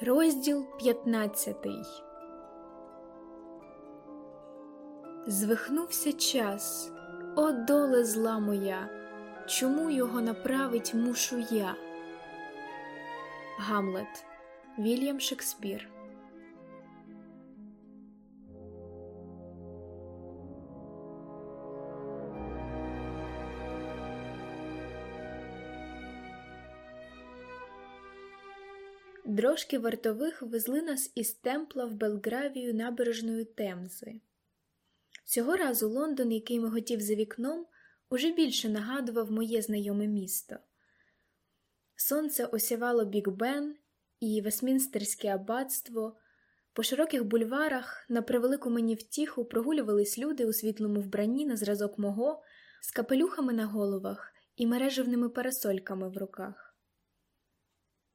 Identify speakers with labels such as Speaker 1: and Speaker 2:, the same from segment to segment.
Speaker 1: Розділ 15 Звихнувся час, о доле зла моя, чому його направить мушу я? Гамлет. Вільям Шекспір Дрожки вартових везли нас із темпла в Белгравію набережною Темзи. Цього разу Лондон, який миготів за вікном, уже більше нагадував моє знайоме місто. Сонце осявало Біг Бен і Вестмінстерське аббатство. По широких бульварах на превелику мені втіху прогулювались люди у світлому вбранні на зразок мого, з капелюхами на головах і мережевними парасольками в руках.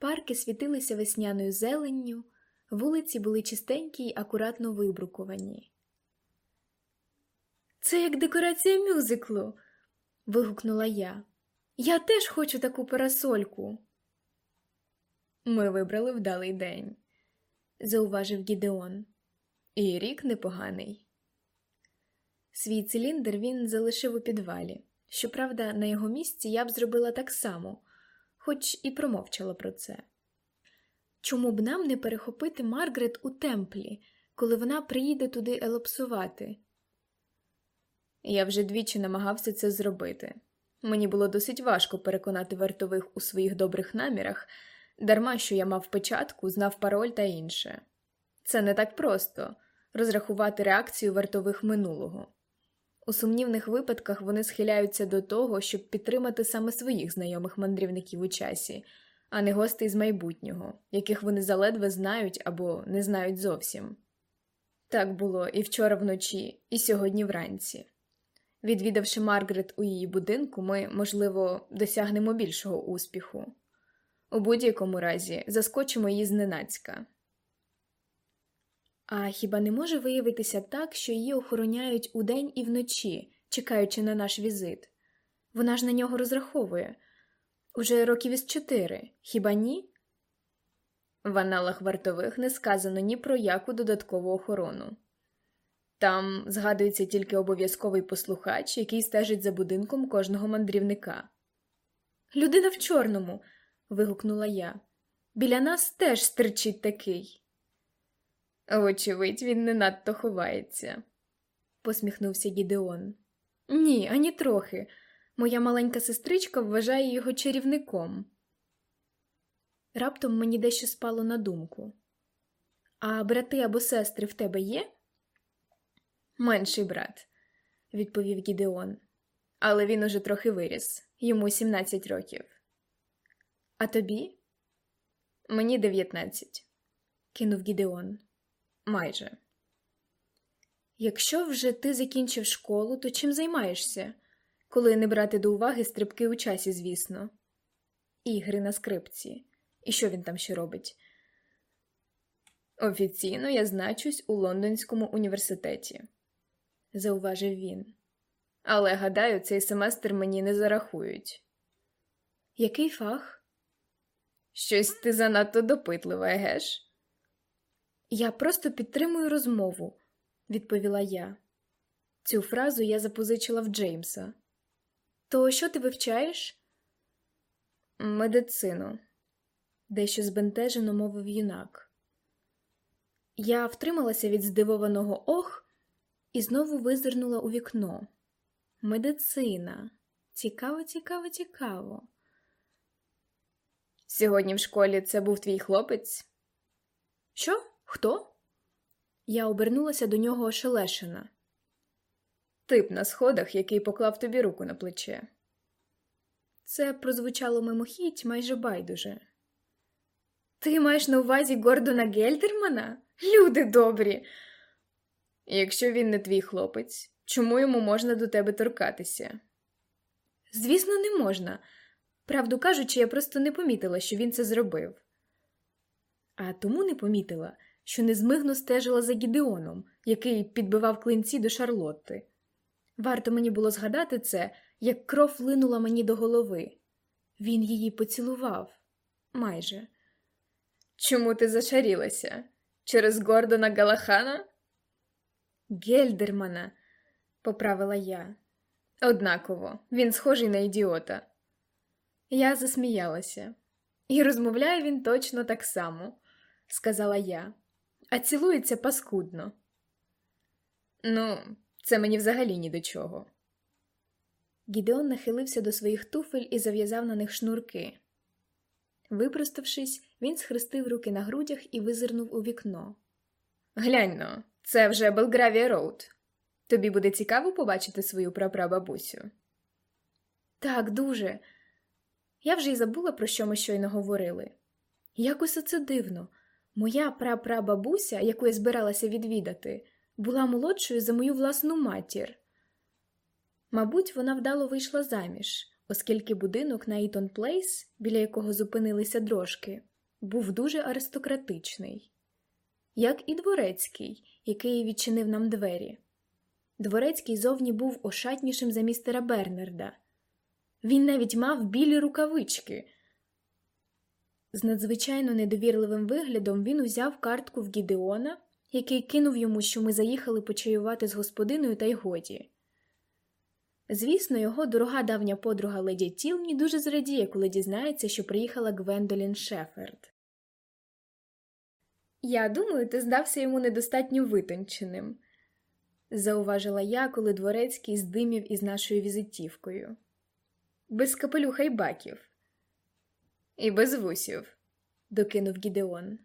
Speaker 1: Парки світилися весняною зеленню, вулиці були чистенькі й акуратно вибрукувані. Це як декорація мюзиклу. вигукнула я. Я теж хочу таку парасольку. Ми вибрали вдалий день, зауважив Гідеон. І рік непоганий. Свій циліндр він залишив у підвалі. Щоправда, на його місці я б зробила так само хоч і промовчала про це. Чому б нам не перехопити Маргарет у темплі, коли вона приїде туди елопсувати? Я вже двічі намагався це зробити. Мені було досить важко переконати вартових у своїх добрих намірах, дарма що я мав печатку, знав пароль та інше. Це не так просто розрахувати реакцію вартових минулого. У сумнівних випадках вони схиляються до того, щоб підтримати саме своїх знайомих мандрівників у часі, а не гостей з майбутнього, яких вони заледве знають або не знають зовсім. Так було і вчора вночі, і сьогодні вранці. Відвідавши Маргарет у її будинку, ми, можливо, досягнемо більшого успіху. У будь-якому разі заскочимо її зненацька. А хіба не може виявитися так, що її охороняють удень і вночі, чекаючи на наш візит? Вона ж на нього розраховує уже років із чотири, хіба ні? В аналах вартових не сказано ні про яку додаткову охорону. Там згадується тільки обов'язковий послухач, який стежить за будинком кожного мандрівника. Людина в чорному. вигукнула я. Біля нас теж стерчить такий. Вочевидь, він не надто ховається, посміхнувся Гідеон. Ні, ані трохи. Моя маленька сестричка вважає його чарівником. Раптом мені дещо спало на думку. А брати або сестри в тебе є? Менший брат, відповів Гідеон. Але він уже трохи виріс, йому 17 років. А тобі? Мені 19, кинув Гідеон. Майже. Якщо вже ти закінчив школу, то чим займаєшся? Коли не брати до уваги стрибки у часі, звісно, ігри на скрипці. І що він там ще робить? Офіційно я значусь у Лондонському університеті, зауважив він. Але гадаю, цей семестр мені не зарахують. Який фах? Щось ти занадто допитлива, геш? Я просто підтримую розмову, відповіла я. Цю фразу я запозичила в Джеймса. То що ти вивчаєш? Медицину, дещо збентежено мовив юнак. Я втрималася від здивованого ох і знову визирнула у вікно. Медицина. Цікаво, цікаво, цікаво. Сьогодні в школі це був твій хлопець? Що? Хто? Я обернулася до нього ошелешена. Тип на сходах, який поклав тобі руку на плече. Це прозвучало мимохідь майже байдуже. Ти маєш на увазі Гордона Гельдермана? Люди добрі. Якщо він не твій хлопець, чому йому можна до тебе торкатися? Звісно, не можна. Правду кажучи, я просто не помітила, що він це зробив. А тому не помітила, що незмигно стежила за Гідеоном, який підбивав клинці до Шарлотти. Варто мені було згадати це, як кров линула мені до голови. Він її поцілував майже. Чому ти зашарілася? Через Гордона Галахана? Гельдермана, поправила я. Однаково, він схожий на ідіота. Я засміялася. І розмовляє він точно так само, сказала я, а цілується паскудно. Ну, це мені взагалі ні до чого. Гідеон нахилився до своїх туфель і зав'язав на них шнурки. Випроставшись, він схрестив руки на грудях і визирнув у вікно. Глянь но, це вже Белгравія Роуд. Тобі буде цікаво побачити свою прапрабабусю? Так, дуже. Я вже й забула, про що ми щойно говорили. Якось оце дивно. Моя прапрабабуся, яку я збиралася відвідати, була молодшою за мою власну матір. Мабуть, вона вдало вийшла заміж, оскільки будинок на Ітон Плейс, біля якого зупинилися дрожки, був дуже аристократичний, як і дворецький, який відчинив нам двері. Дворецький зовні був ошатнішим за містера Бернарда. Він навіть мав білі рукавички. З надзвичайно недовірливим виглядом він узяв картку в Гідеона, який кинув йому, що ми заїхали почаювати з господиною та й годі. Звісно, його дорога давня подруга леді Тілні дуже зрадіє, коли дізнається, що приїхала Гвендолін Шеферд. Я думаю, ти здався йому недостатньо витонченим, зауважила я, коли дворецький здимів із нашою візитівкою. Без капелюха й баків. І без вусів, докинув Гідеон.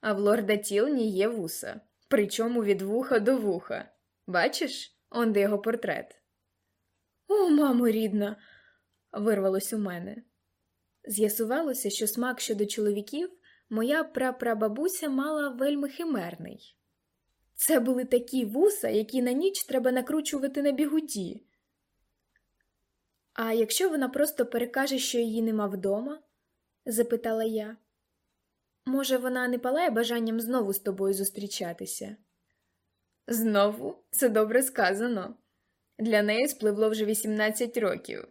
Speaker 1: А в лорда Тілні є вуса, причому від вуха до вуха. Бачиш, он де його портрет. О, мамо рідна, вирвалось у мене. З'ясувалося, що смак щодо чоловіків моя прапрабабуся мала вельми химерний. Це були такі вуса, які на ніч треба накручувати на бігуді. А якщо вона просто перекаже, що її нема вдома? Запитала я. Може, вона не палає бажанням знову з тобою зустрічатися? Знову це добре сказано. Для неї спливло вже 18 років.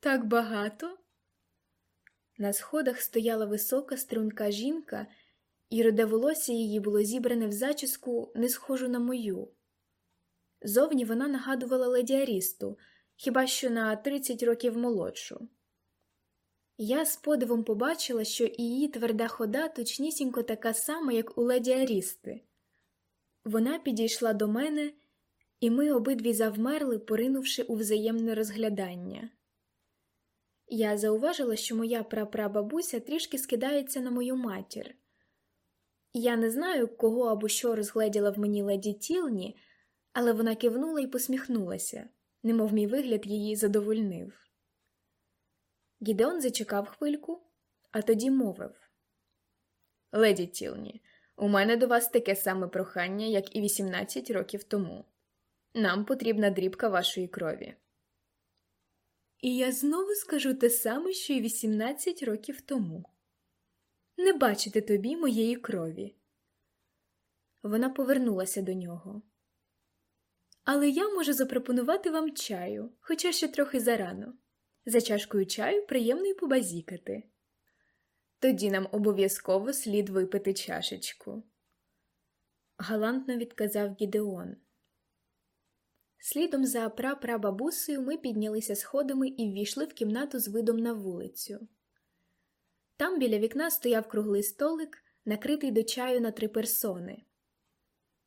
Speaker 1: Так багато? На сходах стояла висока струнка жінка, і роде волосся її було зібране в зачіску, не схожу на мою. Зовні вона нагадувала леді Арісту, хіба що на 30 років молодшу. Я з подивом побачила, що її тверда хода точнісінько така сама, як у леді Арісти. Вона підійшла до мене і ми обидві завмерли, поринувши у взаємне розглядання. Я зауважила, що моя прапрабабуся трішки скидається на мою матір. Я не знаю, кого або що розгледіла в мені леді Тілні, але вона кивнула і посміхнулася, немов мій вигляд її задовольнив. Гідеон зачекав хвильку, а тоді мовив Леді Тілні, у мене до вас таке саме прохання, як і 18 років тому. Нам потрібна дрібка вашої крові. І я знову скажу те саме, що й 18 років тому не бачити тобі моєї крові. Вона повернулася до нього. Але я можу запропонувати вам чаю, хоча ще трохи зарано. За чашкою чаю приємно й побазікати. Тоді нам обов'язково слід випити чашечку. Галантно відказав Гідеон. Слідом за прапрабабусею ми піднялися сходами і ввійшли в кімнату з видом на вулицю. Там біля вікна стояв круглий столик, накритий до чаю на три персони.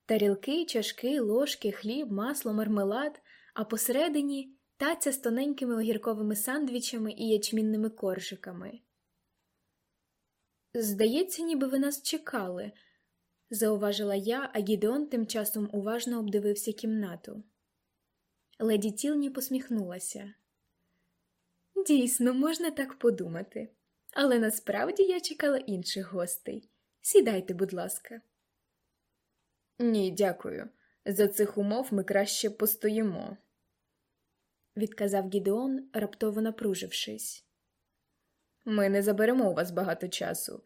Speaker 1: Тарілки, чашки, ложки, хліб, масло, мармелад, а посередині таця з тоненькими огірковими сандвічами і ячмінними коржиками. Здається, ніби ви нас чекали, зауважила я, а Гідеон тим часом уважно обдивився кімнату. Леді Тілні посміхнулася. Дійсно, можна так подумати, але насправді я чекала інших гостей. Сідайте, будь ласка. Ні, дякую. За цих умов ми краще постоїмо, відказав Гідеон, раптово напружившись. Ми не заберемо у вас багато часу.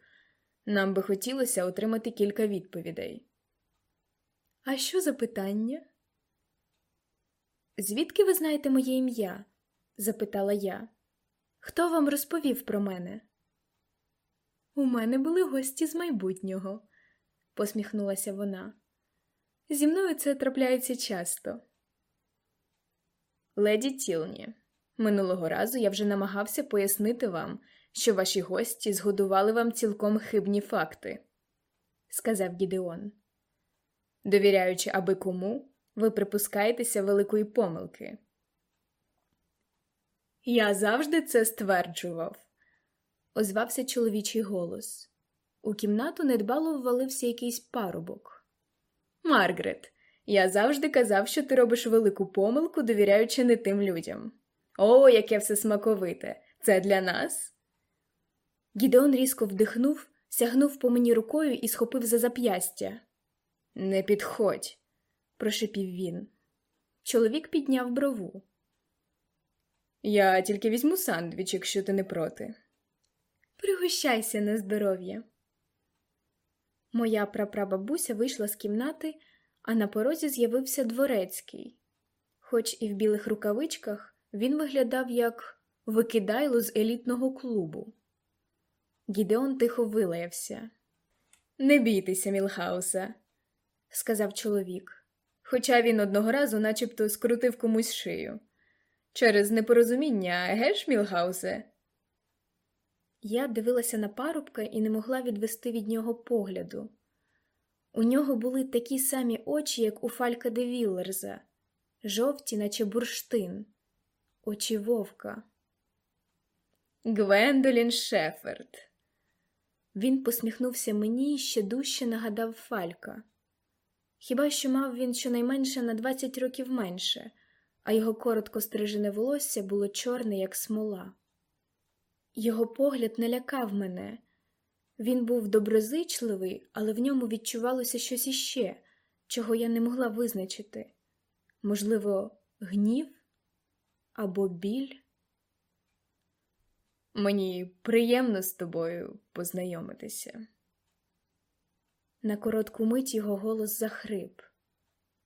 Speaker 1: Нам би хотілося отримати кілька відповідей. А що за питання? Звідки ви знаєте моє ім'я? запитала я. Хто вам розповів про мене? У мене були гості з майбутнього, посміхнулася вона. Зі мною це трапляється часто. Леді Тілні, минулого разу я вже намагався пояснити вам, що ваші гості згодували вам цілком хибні факти, сказав Гідеон. Довіряючи аби кому, ви припускаєтеся великої помилки. Я завжди це стверджував, озвався чоловічий голос. У кімнату недбало ввалився якийсь парубок. Маргарет, я завжди казав, що ти робиш велику помилку, довіряючи не тим людям. О, яке все смаковите! Це для нас. Гідеон різко вдихнув, сягнув по мені рукою і схопив за зап'ястя. Не підходь, прошепів він. Чоловік підняв брову. Я тільки візьму сандвіч, якщо ти не проти. Пригощайся на здоров'я. Моя прапрабабуся вийшла з кімнати, а на порозі з'явився дворецький. Хоч і в білих рукавичках він виглядав як викидайло з елітного клубу. Гідеон тихо вилаявся. Не бійтеся, Мілхауса, сказав чоловік, хоча він одного разу начебто скрутив комусь шию. Через непорозуміння, геш, Мілхаусе? Я дивилася на парубка і не могла відвести від нього погляду. У нього були такі самі очі, як у Фалька де Віллерза, жовті, наче бурштин, очі вовка. Гвендолін Шеферд. Він посміхнувся мені і ще дужче нагадав Фалька. Хіба що мав він щонайменше на 20 років менше, а його коротко стрижене волосся було чорне, як смола. Його погляд не лякав мене. Він був доброзичливий, але в ньому відчувалося щось іще, чого я не могла визначити можливо, гнів або біль. Мені приємно з тобою познайомитися. На коротку мить його голос захрип.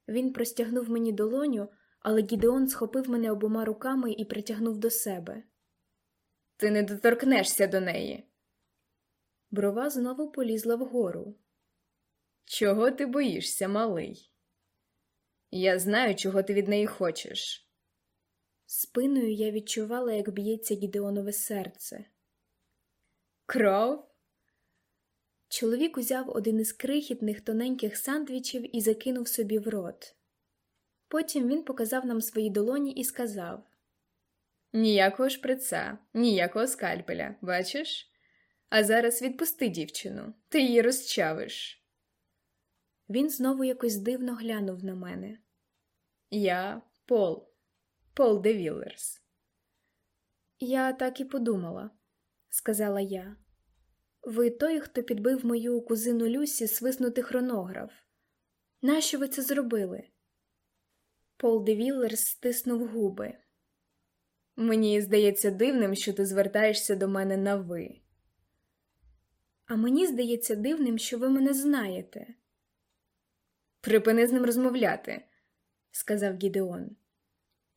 Speaker 1: Він простягнув мені долоню, але Гідеон схопив мене обома руками і притягнув до себе. Ти не доторкнешся до неї. Брова знову полізла вгору. Чого ти боїшся, малий? Я знаю, чого ти від неї хочеш. Спиною я відчувала, як б'ється Гідеонове серце. Кров? Чоловік узяв один із крихітних тоненьких сандвічів і закинув собі в рот. Потім він показав нам свої долоні і сказав Ніякого шприца, ніякого скальпеля, бачиш? А зараз відпусти дівчину, ти її розчавиш. Він знову якось дивно глянув на мене. Я Пол, Пол де Віллерс. Я так і подумала, сказала я. Ви той, хто підбив мою кузину Люсі свиснути хронограф. Нащо ви це зробили? Пол де Віллерс стиснув губи. Мені здається дивним, що ти звертаєшся до мене на ви. А мені здається дивним, що ви мене знаєте. Припини з ним розмовляти, сказав Гідеон.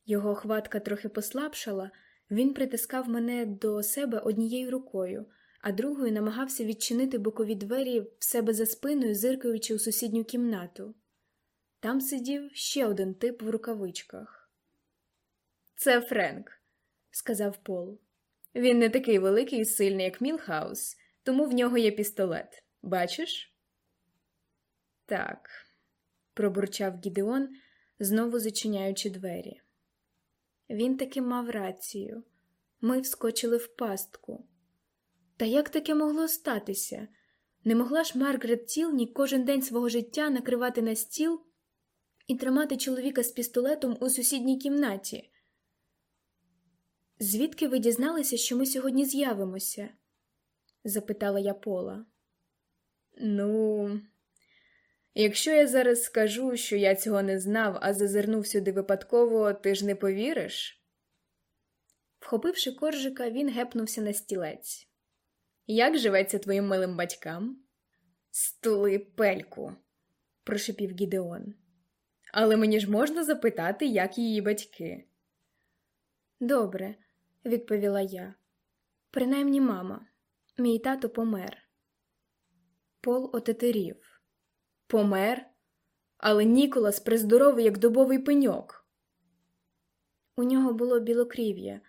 Speaker 1: Його хватка трохи послабшала, він притискав мене до себе однією рукою, а другою намагався відчинити бокові двері в себе за спиною, зиркаючи у сусідню кімнату. Там сидів ще один тип в рукавичках. Це Френк, сказав Пол. Він не такий великий і сильний, як Мілхаус, тому в нього є пістолет. Бачиш? Так, пробурчав Гідеон, знову зачиняючи двері. Він таки мав рацію. Ми вскочили в пастку. Та як таке могло статися? Не могла ж Маргарет Тілні кожен день свого життя накривати на стіл і тримати чоловіка з пістолетом у сусідній кімнаті? Звідки ви дізналися, що ми сьогодні з'явимося? Запитала я Пола. Ну, якщо я зараз скажу, що я цього не знав, а зазирнув сюди випадково, ти ж не повіриш? Вхопивши коржика, він гепнувся на стілець. Як живеться твоїм милим батькам? Стули пельку, прошепів Гідеон. Але мені ж можна запитати, як її батьки. Добре, відповіла я. Принаймні мама. Мій тато помер. Пол отетерів. Помер, але Ніколас приздоровий, як дубовий пеньок. У нього було білокрів'я,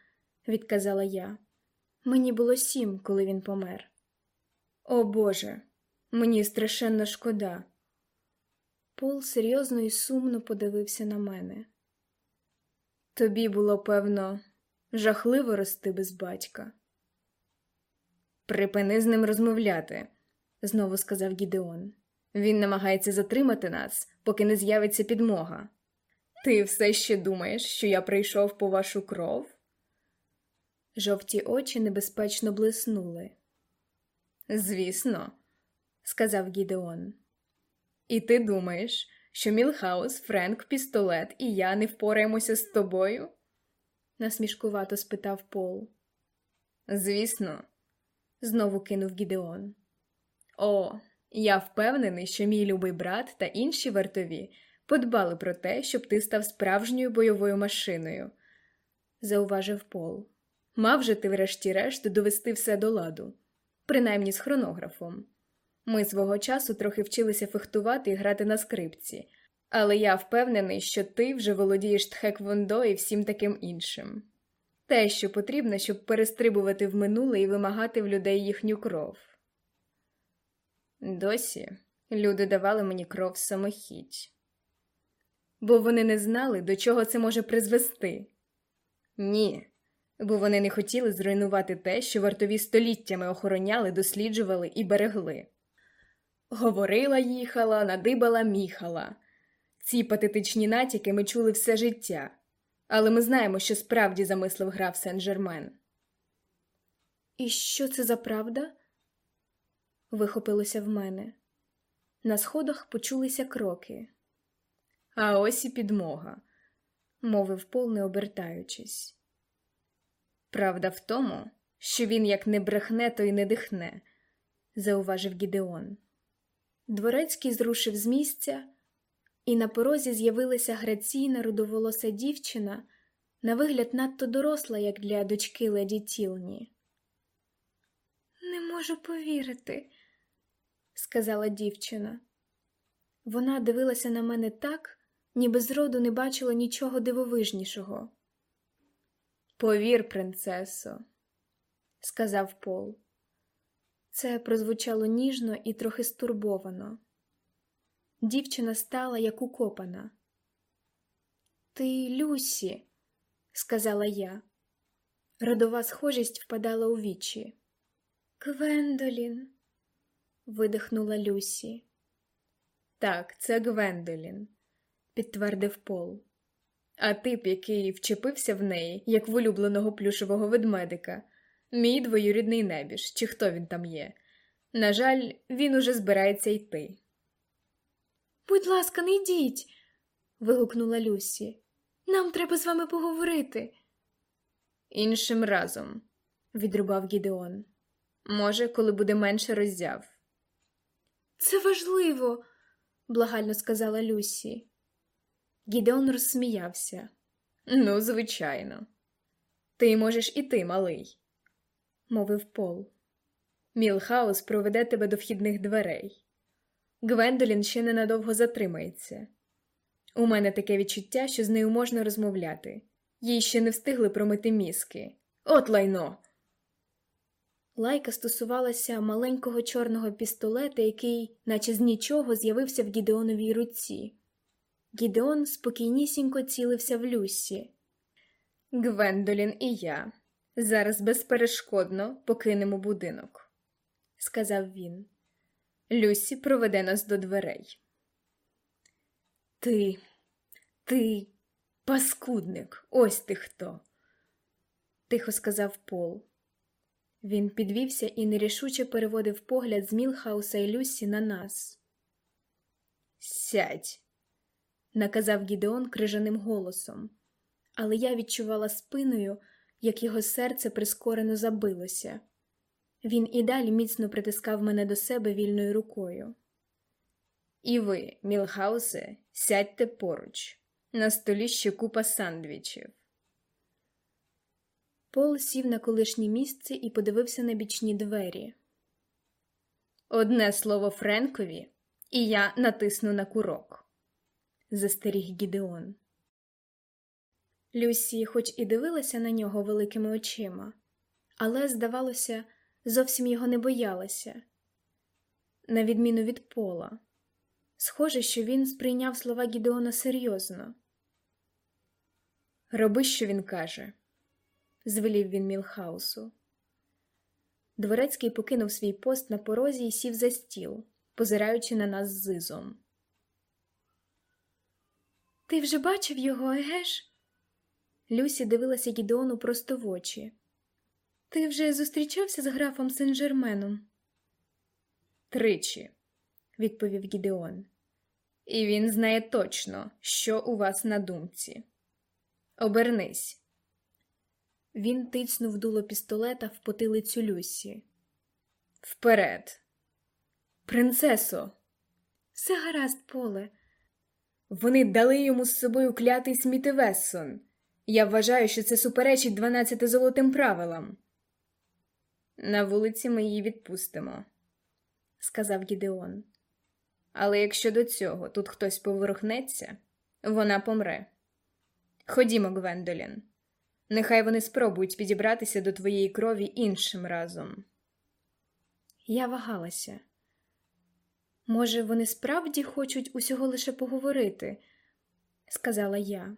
Speaker 1: відказала я. Мені було сім, коли він помер. О Боже, мені страшенно шкода. Пол серйозно і сумно подивився на мене. Тобі було, певно, жахливо рости без батька. Припини з ним розмовляти, знову сказав Гідеон. Він намагається затримати нас, поки не з'явиться підмога. Ти все ще думаєш, що я прийшов по вашу кров? Жовті очі небезпечно блиснули. Звісно, сказав Гідеон. І ти думаєш, що Мілхаус, Френк, пістолет і я не впораємося з тобою? насмішкувато спитав Пол. Звісно, знову кинув Гідеон. О, я впевнений, що мій любий брат та інші вартові подбали про те, щоб ти став справжньою бойовою машиною, зауважив Пол. Мав же ти, врешті-решт, довести все до ладу, принаймні з хронографом. Ми свого часу трохи вчилися фехтувати і грати на скрипці, але я впевнений, що ти вже володієш тхеквондо і всім таким іншим. Те, що потрібно, щоб перестрибувати в минуле і вимагати в людей їхню кров. Досі люди давали мені кров самохідь, бо вони не знали, до чого це може призвести. Ні, бо вони не хотіли зруйнувати те, що вартові століттями охороняли, досліджували і берегли. Говорила, їхала, надибала, міхала. Ці патетичні натяки ми чули все життя, але ми знаємо, що справді замислив граф Сен-Жермен. І що це за правда? вихопилося в мене. На сходах почулися кроки. А ось і підмога, мовив Пол, не обертаючись. Правда в тому, що він як не брехне, то й не дихне, зауважив Гідеон. Дворецький зрушив з місця, і на порозі з'явилася граційна рудоволоса дівчина, на вигляд надто доросла, як для дочки леді Тілні. Не можу повірити, сказала дівчина. Вона дивилася на мене так, ніби зроду не бачила нічого дивовижнішого. Повір, принцесо, сказав Пол. Це прозвучало ніжно і трохи стурбовано. Дівчина стала як укопана. Ти, Люсі, сказала я. Родова схожість впадала у вічі. Гвендолін, видихнула Люсі. Так, це Гвендолін, підтвердив Пол. А тип, який вчепився в неї, як в улюбленого плюшевого ведмедика, мій двоюрідний небіж, чи хто він там є. На жаль, він уже збирається йти. Будь ласка, не йдіть. вигукнула Люсі. Нам треба з вами поговорити. Іншим разом, відрубав Гідеон. Може, коли буде менше роззяв. Це важливо, благально сказала Люсі. Гідеон розсміявся. Ну, звичайно. Ти можеш іти, малий, мовив Пол. Мілхаус проведе тебе до вхідних дверей. Гвендолін ще ненадовго затримається. У мене таке відчуття, що з нею можна розмовляти. Їй ще не встигли промити мізки. От лайно. Лайка стосувалася маленького чорного пістолета, який, наче з нічого, з'явився в Гідеоновій руці. Гідеон спокійнісінько цілився в Люсі. Гвендолін і я зараз безперешкодно покинемо будинок, сказав він. Люсі проведе нас до дверей. Ти, ти, паскудник, ось ти хто, тихо сказав Пол. Він підвівся і нерішуче переводив погляд з Мілхауса і Люсі на нас. Сядь, наказав Гідеон крижаним голосом, але я відчувала спиною, як його серце прискорено забилося. Він і далі міцно притискав мене до себе вільною рукою. І ви, Мілхаусе, сядьте поруч. На столі ще купа сандвічів. Пол сів на колишнє місце і подивився на бічні двері. Одне слово Френкові, і я натисну на курок, застеріг Гідеон. Люсі, хоч і дивилася на нього великими очима, але, здавалося, зовсім його не боялася, на відміну від пола. Схоже, що він сприйняв слова Гідеона серйозно. Роби, що він каже, звелів він Мілхаусу. Дворецький покинув свій пост на порозі і сів за стіл, позираючи на нас зизом. Ти вже бачив його, егеш? Люсі дивилася Гідеону просто в очі. Ти вже зустрічався з графом Сен-Жерменом? Тричі, відповів Гідеон. І він знає точно, що у вас на думці. Обернись. Він тицнув дуло пістолета в потилицю Люсі. Вперед. Принцесо. Все гаразд, поле. Вони дали йому з собою клятий Сміти Вессон. Я вважаю, що це суперечить дванадцяти золотим правилам. На вулиці ми її відпустимо, сказав Гідеон. Але якщо до цього тут хтось поворухнеться, вона помре. Ходімо, Гвендолін. Нехай вони спробують підібратися до твоєї крові іншим разом. Я вагалася. Може, вони справді хочуть усього лише поговорити, сказала я.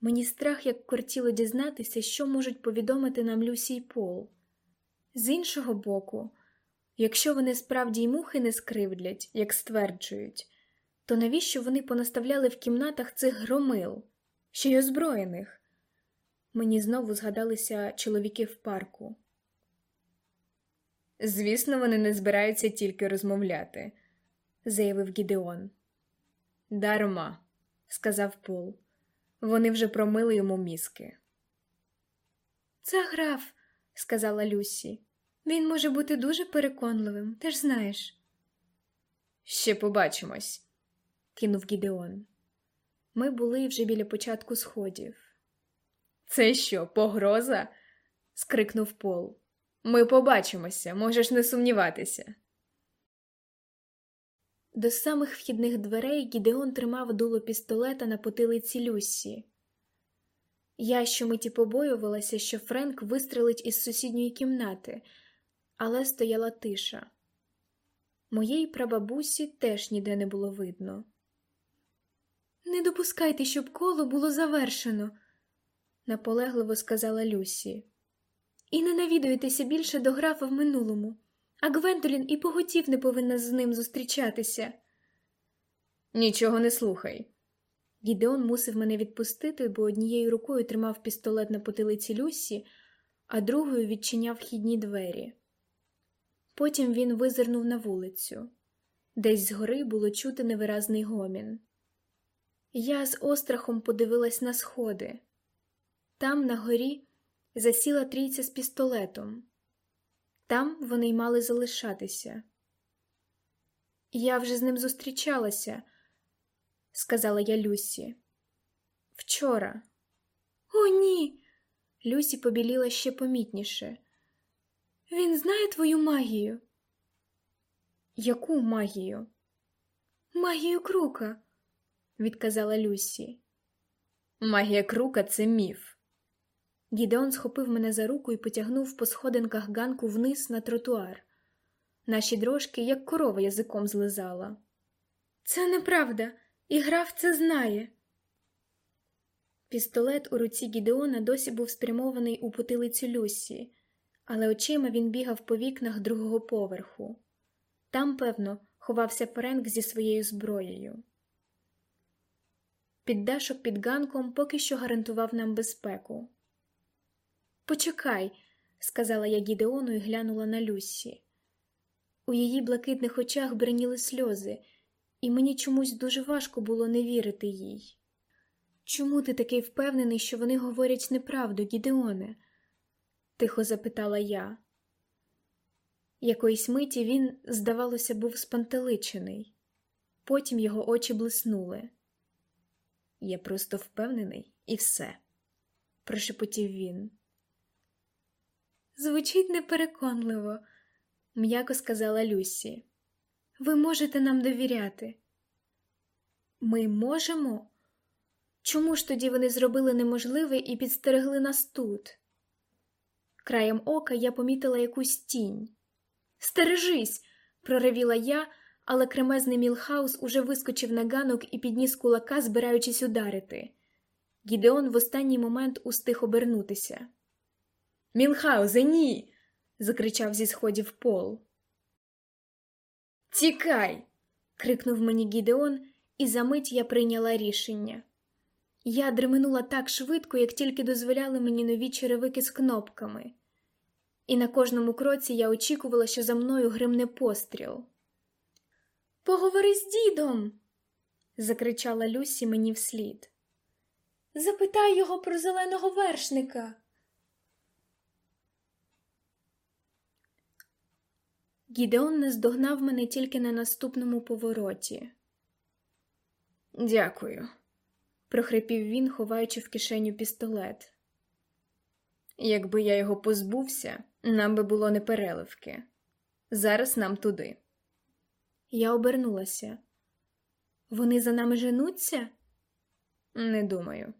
Speaker 1: Мені страх як кортіло дізнатися, що можуть повідомити нам Люсі й Пол. З іншого боку, якщо вони справді й мухи не скривдлять, як стверджують, то навіщо вони понаставляли в кімнатах цих громил, ще й озброєних? Мені знову згадалися чоловіки в парку. Звісно, вони не збираються тільки розмовляти, заявив Гідеон. Дарма, сказав Пол. Вони вже промили йому мізки. Це граф, сказала Люсі. Він може бути дуже переконливим, ти ж знаєш. Ще побачимось, кинув Гідеон. Ми були вже біля початку сходів. Це що, погроза? скрикнув Пол. Ми побачимося, можеш не сумніватися. До самих вхідних дверей Гідеон тримав дуло пістолета на потилиці Люсі. Я щомиті побоювалася, що Френк вистрелить із сусідньої кімнати, але стояла тиша. Моєї прабабусі теж ніде не було видно. Не допускайте, щоб коло було завершено, наполегливо сказала Люсі. І не навідуйтеся більше до графа в минулому, а Гвендолін і поготів не повинна з ним зустрічатися. Нічого не слухай. Гідеон мусив мене відпустити, бо однією рукою тримав пістолет на потилиці Люсі, а другою відчиняв вхідні двері. Потім він визирнув на вулицю. Десь згори було чути невиразний гомін. Я з острахом подивилась на сходи. Там, на горі, засіла трійця з пістолетом. Там вони й мали залишатися. Я вже з ним зустрічалася, сказала я Люсі. Вчора. О, ні. Люсі побіліла ще помітніше. Він знає твою магію. Яку магію? Магію крука, відказала Люсі. Магія крука це міф. Гідеон схопив мене за руку і потягнув по сходинках ганку вниз на тротуар. Наші дрожки, як корова язиком злизала. Це неправда, і граф це знає. Пістолет у руці Гідеона досі був спрямований у потилицю Люсі, але очима він бігав по вікнах другого поверху. Там, певно, ховався Френк зі своєю зброєю. Піддашок під ганком поки що гарантував нам безпеку. Почекай, сказала я Гідеону і глянула на Люсі. У її блакитних очах бреніли сльози, і мені чомусь дуже важко було не вірити їй. Чому ти такий впевнений, що вони говорять неправду, Гідеоне? тихо запитала я. Якоїсь миті він, здавалося, був спантеличений, потім його очі блиснули. Я просто впевнений, і все, прошепотів він. Звучить непереконливо, м'яко сказала Люсі. Ви можете нам довіряти. Ми можемо? Чому ж тоді вони зробили неможливе і підстерегли нас тут? Краєм ока я помітила якусь тінь. Стережись! проревіла я, але кремезний Мілхаус уже вискочив на ганок і підніс кулака, збираючись ударити. Гідеон в останній момент устиг обернутися. Мілхаузе, ні. закричав зі сходів пол. Тікай. крикнув мені Гідеон, і за мить я прийняла рішення. Я дременула так швидко, як тільки дозволяли мені нові черевики з кнопками, і на кожному кроці я очікувала, що за мною гримне постріл. Поговори з дідом, закричала Люсі мені вслід. Запитай його про зеленого вершника. Гідеон наздогнав мене тільки на наступному повороті. Дякую, прохрипів він, ховаючи в кишеню пістолет. Якби я його позбувся, нам би було непереливки. Зараз нам туди. Я обернулася. Вони за нами женуться? Не думаю,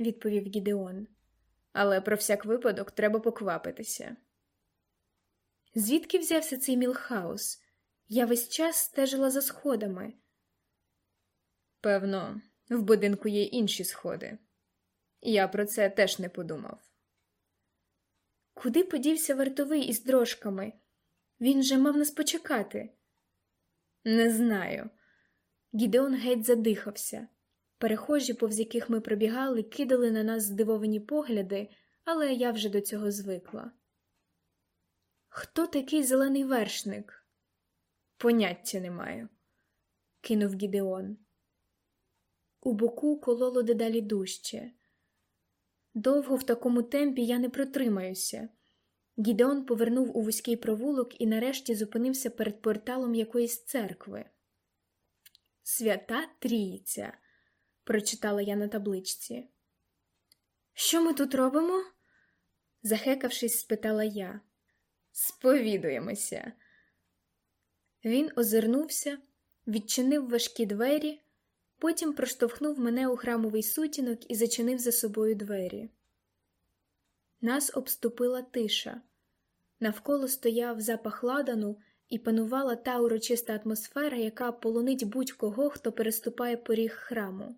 Speaker 1: відповів Гідеон. Але про всяк випадок треба поквапитися. Звідки взявся цей Мілхаус? Я весь час стежила за сходами. Певно, в будинку є інші сходи. Я про це теж не подумав. Куди подівся вартовий із дрожками? Він же мав нас почекати. Не знаю. Гідеон геть задихався. Перехожі, повз яких ми пробігали, кидали на нас здивовані погляди, але я вже до цього звикла. Хто такий зелений вершник? Поняття не маю, кинув Гідеон. У боку кололо дедалі дужче. Довго в такому темпі я не протримаюся. Гідеон повернув у вузький провулок і нарешті зупинився перед порталом якоїсь церкви. Свята Трійця, прочитала я на табличці. Що ми тут робимо? захекавшись, спитала я. Сповідуємося. Він озирнувся, відчинив важкі двері, потім проштовхнув мене у храмовий сутінок і зачинив за собою двері. Нас обступила тиша. Навколо стояв запах ладану і панувала та урочиста атмосфера, яка полонить будь-кого, хто переступає поріг храму.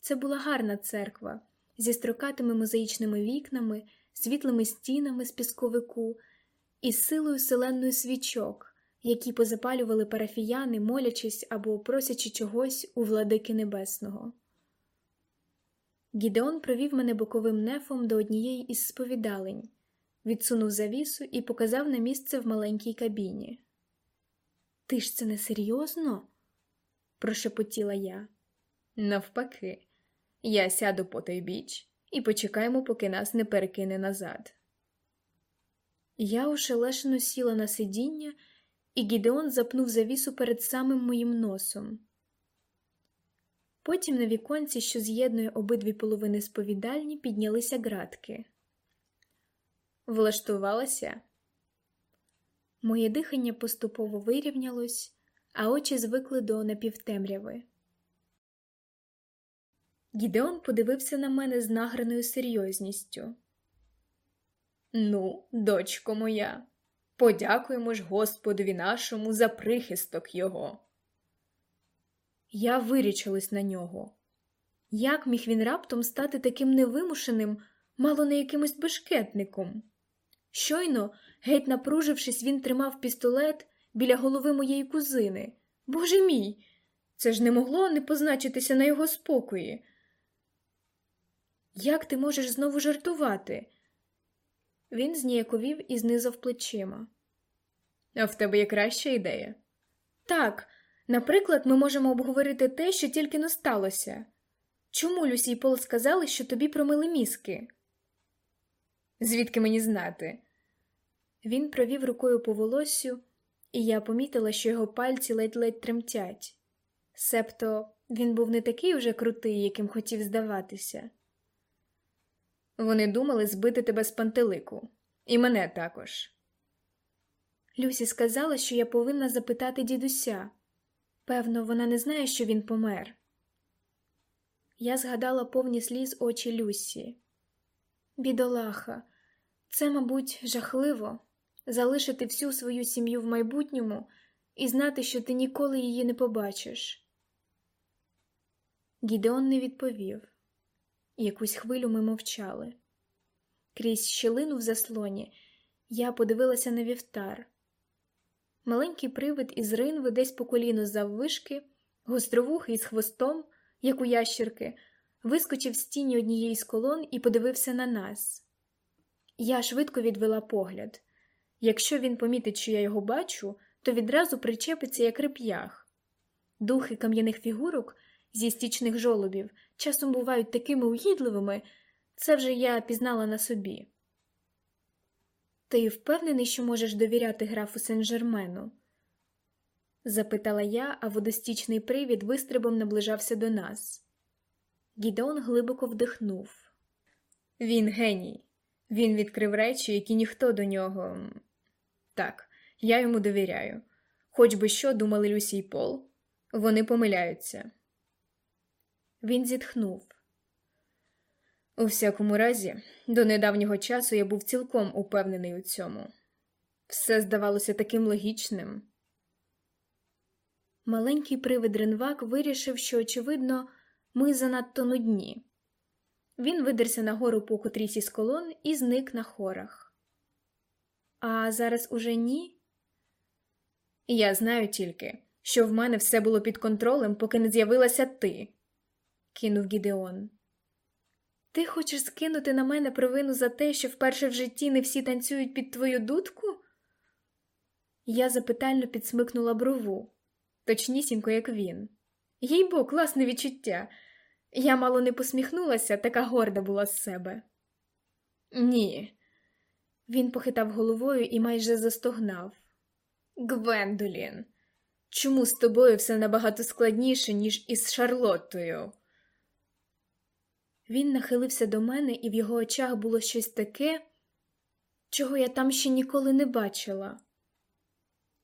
Speaker 1: Це була гарна церква зі строкатими мозаїчними вікнами, світлими стінами з пісковику і силою селенної свічок, які позапалювали парафіяни, молячись або просячи чогось у владики небесного. Гідеон провів мене боковим нефом до однієї із сповідалень, відсунув завісу і показав на місце в маленькій кабіні. Ти ж це не серйозно? прошепотіла я. Навпаки, я сяду по той біч і почекаємо, поки нас не перекине назад. Я ошелешено сіла на сидіння, і Гідеон запнув завісу перед самим моїм носом. Потім на віконці, що з'єднує обидві половини сповідальні, піднялися ґратки. Влаштувалася. Моє дихання поступово вирівнялось, а очі звикли до напівтемряви. Гідеон подивився на мене з награною серйозністю. Ну, дочко моя, подякуємо ж Господові нашому за прихисток його. Я вирічилась на нього. Як міг він раптом стати таким невимушеним, мало не якимось бешкетником? Щойно, геть напружившись, він тримав пістолет біля голови моєї кузини. Боже мій, це ж не могло не позначитися на його спокої. Як ти можеш знову жартувати? Він зніяковів і знизав плечима. А в тебе є краща ідея? Так, наприклад, ми можемо обговорити те, що тільки не сталося. Чому Люсі і Пол сказали, що тобі промили мізки? Звідки мені знати? Він провів рукою по волоссю, і я помітила, що його пальці ледь-ледь тремтять. Себто він був не такий уже крутий, яким хотів здаватися. Вони думали збити тебе з пантелику, і мене також. Люсі сказала, що я повинна запитати дідуся. Певно, вона не знає, що він помер. Я згадала повні сліз очі Люсі. Бідолаха, це, мабуть, жахливо залишити всю свою сім'ю в майбутньому і знати, що ти ніколи її не побачиш. Гідеон не відповів. Якусь хвилю ми мовчали. Крізь щілину в заслоні я подивилася на вівтар. Маленький привид із ринви десь по коліну заввишки, гостровухий з хвостом, як у ящірки, вискочив з тіні однієї з колон і подивився на нас. Я швидко відвела погляд. Якщо він помітить, що я його бачу, то відразу причепиться, як реп'ях. Духи кам'яних фігурок зі стічних жолобів часом бувають такими угідливими, це вже я пізнала на собі. Ти впевнений, що можеш довіряти графу Сен-Жермену? запитала я, а водостічний привід вистрибом наближався до нас. Гідеон глибоко вдихнув. Він геній. Він відкрив речі, які ніхто до нього. Так, я йому довіряю. Хоч би що думали Люсі й Пол, вони помиляються. Він зітхнув. У всякому разі, до недавнього часу я був цілком упевнений у цьому. Все здавалося таким логічним. Маленький привид Ренвак вирішив, що, очевидно, ми занадто нудні. Він видерся нагору по котрійсь із колон і зник на хорах. А зараз уже ні? Я знаю тільки, що в мене все було під контролем, поки не з'явилася ти, кинув Гідеон. Ти хочеш скинути на мене провину за те, що вперше в житті не всі танцюють під твою дудку? Я запитально підсмикнула брову, точнісінько, як він. Їй бо, класне відчуття. Я мало не посміхнулася, така горда була з себе. Ні. Він похитав головою і майже застогнав. Гвендолін, чому з тобою все набагато складніше, ніж із Шарлоттою? Він нахилився до мене, і в його очах було щось таке, чого я там ще ніколи не бачила.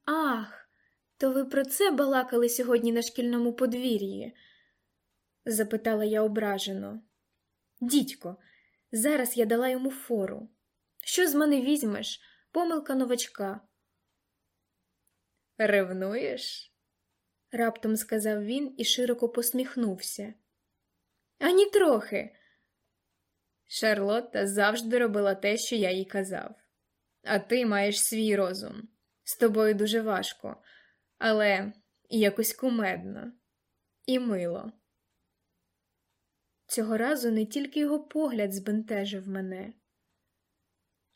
Speaker 1: Ах, то ви про це балакали сьогодні на шкільному подвір'ї? запитала я ображено. Дідько, зараз я дала йому фору. Що з мене візьмеш? Помилка новачка. Ревнуєш? раптом сказав він і широко посміхнувся. Ані трохи. Шарлотта завжди робила те, що я їй казав. А ти маєш свій розум. З тобою дуже важко, але якось кумедно і мило. Цього разу не тільки його погляд збентежив мене.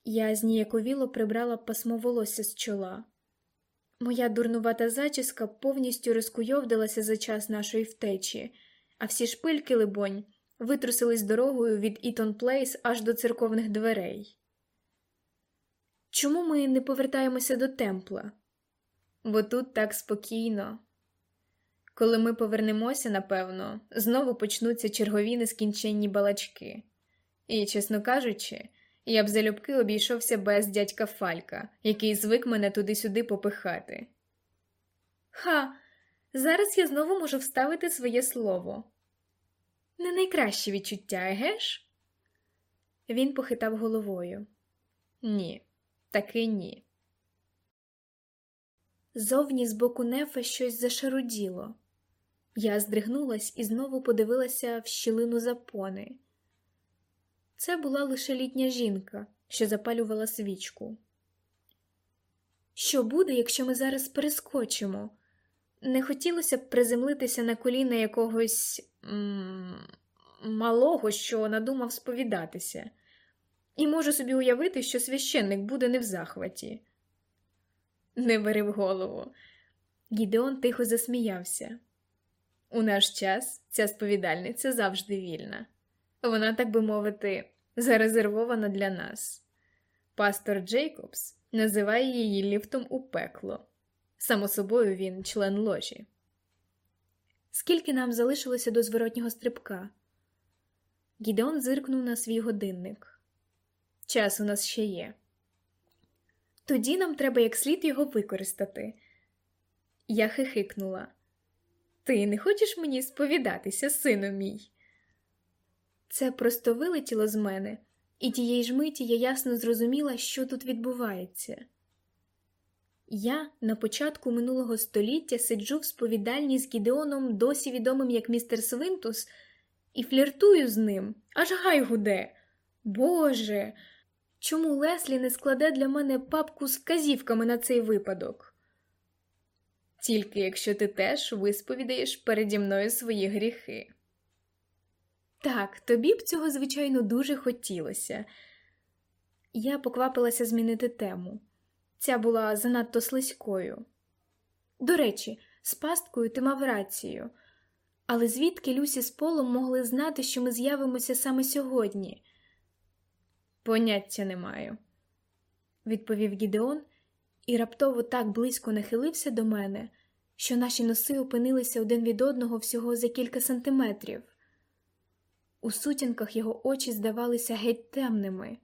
Speaker 1: Я зніяковіло прибрала пасмо волосся з чола. Моя дурнувата зачіска повністю розкуйовдилася за час нашої втечі, а всі шпильки, либонь, витрусились дорогою від Ітон Плейс аж до церковних дверей. Чому ми не повертаємося до темпла? Бо тут так спокійно. Коли ми повернемося, напевно, знову почнуться чергові нескінченні балачки. І, чесно кажучи, я б залюбки обійшовся без дядька Фалька, який звик мене туди-сюди попихати. Ха, зараз я знову можу вставити своє слово. Не найкраще відчуття, еге ж? Він похитав головою. Ні, таки ні. Зовні з боку нефа щось зашаруділо. Я здригнулась і знову подивилася в щілину запони. Це була лише літня жінка, що запалювала свічку. Що буде, якщо ми зараз перескочимо? Не хотілося б приземлитися на коліна якогось малого, що надумав сповідатися, і можу собі уявити, що священник буде не в захваті. Не бери в голову. Гідеон тихо засміявся. У наш час ця сповідальниця завжди вільна. Вона, так би мовити, зарезервована для нас. Пастор Джейкобс називає її ліфтом у пекло. Само собою він член ложі. Скільки нам залишилося до зворотнього стрибка? Гідеон зиркнув на свій годинник. Час у нас ще є. Тоді нам треба як слід його використати. Я хихикнула. Ти не хочеш мені сповідатися, сину мій? Це просто вилетіло з мене, і тієї ж миті я ясно зрозуміла, що тут відбувається. Я на початку минулого століття сиджу в сповідальні з Гідеоном, досі відомим як містер Свинтус, і фліртую з ним, аж гай гуде. Боже, чому Леслі не складе для мене папку з вказівками на цей випадок? Тільки якщо ти теж висповідаєш переді мною свої гріхи. Так, тобі б цього, звичайно, дуже хотілося. Я поквапилася змінити тему. Ця була занадто слизькою. До речі, з пасткою ти мав рацію, але звідки Люсі з Полом могли знати, що ми з'явимося саме сьогодні? Поняття не маю, відповів Гідеон і раптово так близько нахилився до мене, що наші носи опинилися один від одного всього за кілька сантиметрів. У сутінках його очі здавалися геть темними.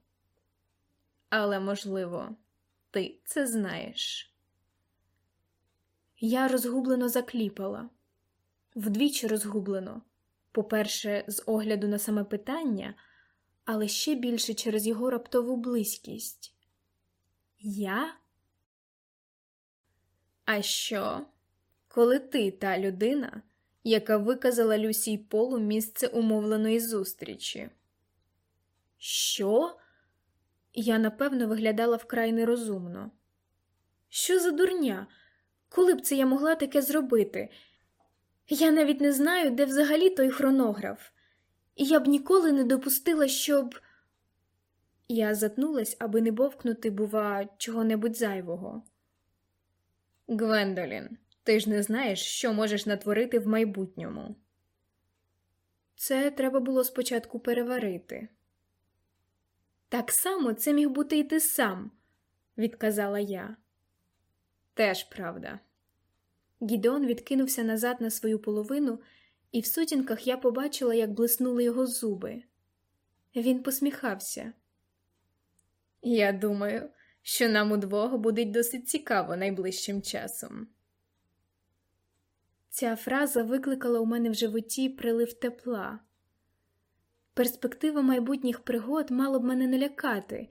Speaker 1: Але, можливо, ти це знаєш. Я розгублено закліпала, вдвічі розгублено. По-перше, з огляду на саме питання, але ще більше через його раптову близькість. Я? А що, коли ти та людина, яка виказала Люсій Полу місце умовленої зустрічі? Що? Я, напевно, виглядала вкрай нерозумно. Що за дурня? Коли б це я могла таке зробити? Я навіть не знаю, де взагалі той хронограф, і я б ніколи не допустила, щоб. Я затнулась, аби не бовкнути, бува, чого-небудь зайвого. Гвендолін, ти ж не знаєш, що можеш натворити в майбутньому. Це треба було спочатку переварити. Так само це міг бути і ти сам, відказала я. Теж правда. Гідеон відкинувся назад на свою половину, і в сутінках я побачила, як блиснули його зуби. Він посміхався. Я думаю, що нам удвох буде досить цікаво найближчим часом. Ця фраза викликала у мене в животі прилив тепла. Перспектива майбутніх пригод мало б мене налякати,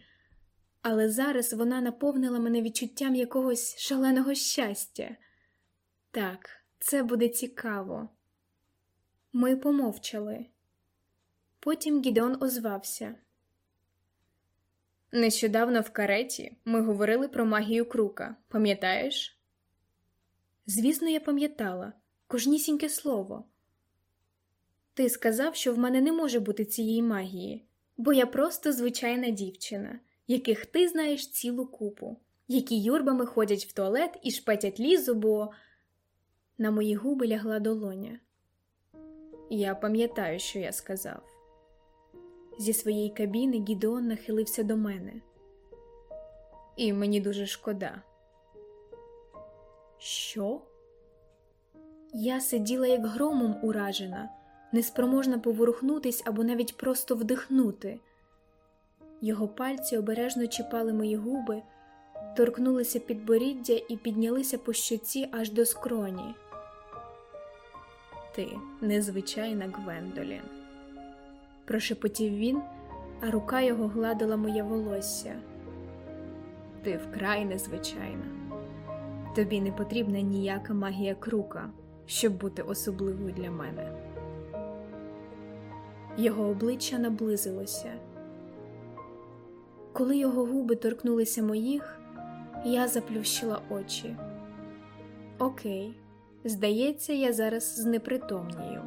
Speaker 1: але зараз вона наповнила мене відчуттям якогось шаленого щастя. Так, це буде цікаво. Ми помовчали. Потім Гідеон озвався. Нещодавно в кареті ми говорили про магію крука, пам'ятаєш? Звісно, я пам'ятала кожнісіньке слово. Ти сказав, що в мене не може бути цієї магії, бо я просто звичайна дівчина, яких ти знаєш цілу купу, які юрбами ходять в туалет і шпетять лізу, бо на мої губи лягла долоня. Я пам'ятаю, що я сказав. Зі своєї кабіни Гідеон нахилився до мене, і мені дуже шкода. Що? Я сиділа як громом уражена неспроможна поворухнутись або навіть просто вдихнути. Його пальці обережно чіпали мої губи, торкнулися підборіддя і піднялися по щоці аж до скроні. Ти незвичайна Гвендолін, прошепотів він, а рука його гладила моє волосся. Ти вкрай незвичайна. Тобі не потрібна ніяка магія крука, щоб бути особливою для мене. Його обличчя наблизилося. Коли його губи торкнулися моїх, я заплющила очі. Окей, здається, я зараз знепритомнію.